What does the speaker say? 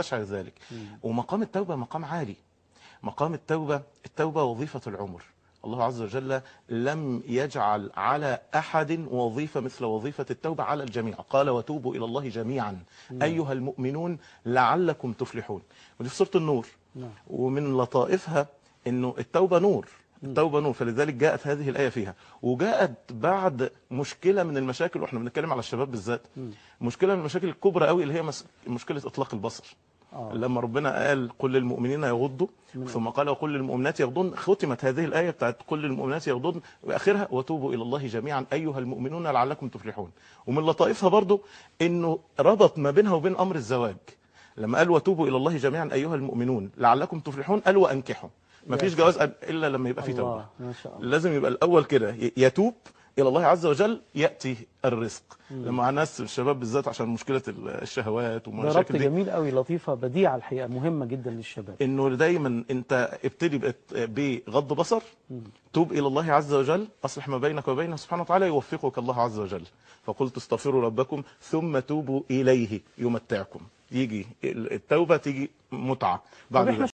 يستشعر ذلك. ومقام التوبة مقام عالي. مقام التوبة التوبة وظيفة العمر. الله عز وجل لم يجعل على أحد وظيفة مثل وظيفة التوبة على الجميع. قال وتوبوا إلى الله جميعا. أيها المؤمنون لعلكم تفلحون. ودي في سورة النور. نعم. ومن لطائفها أنه التوبة نور. التوبة نور. فلذلك جاءت هذه الآية فيها. وجاءت بعد مشكلة من المشاكل وإحنا بنتكلم على الشباب بالذات. مشكلة من المشاكل الكبرى قوي اللي هي مشكلة إطلاق البصر. آه. لما ربنا قال قل للمؤمنين يغضوا ثم قال وقل للمؤمنات يغضن ختمت هذه الآية بتاعت قل للمؤمنات يغضن وآخرها وتوبوا إلى الله جميعا أيها المؤمنون لعلكم تفلحون. ومن لطائفها برضو إنه ربط ما بينها وبين أمر الزواج. لما قال وتوبوا إلى الله جميعا أيها المؤمنون لعلكم تفلحون قال وأنكحوا. ما فيش جواز إلا لما يبقى في توبة. لازم يبقى الأول كده يتوب إلى الله عز وجل يأتي الرزق. لما ناس الشباب بالذات عشان مشكلة ال- الشهوات ومشاكل دي. جميل قوي لطيفة بديعة الحقيقة مهمة جدا للشباب. إنه دايما أنت ابتدي بغض بصر توب إلى الله عز وجل أصلح ما بينك وبينه سبحانه وتعالى يوفقك الله عز وجل. فقلت استغفروا ربكم ثم توبوا إليه يمتعكم. يجي التوبة تيجي متعة. بعد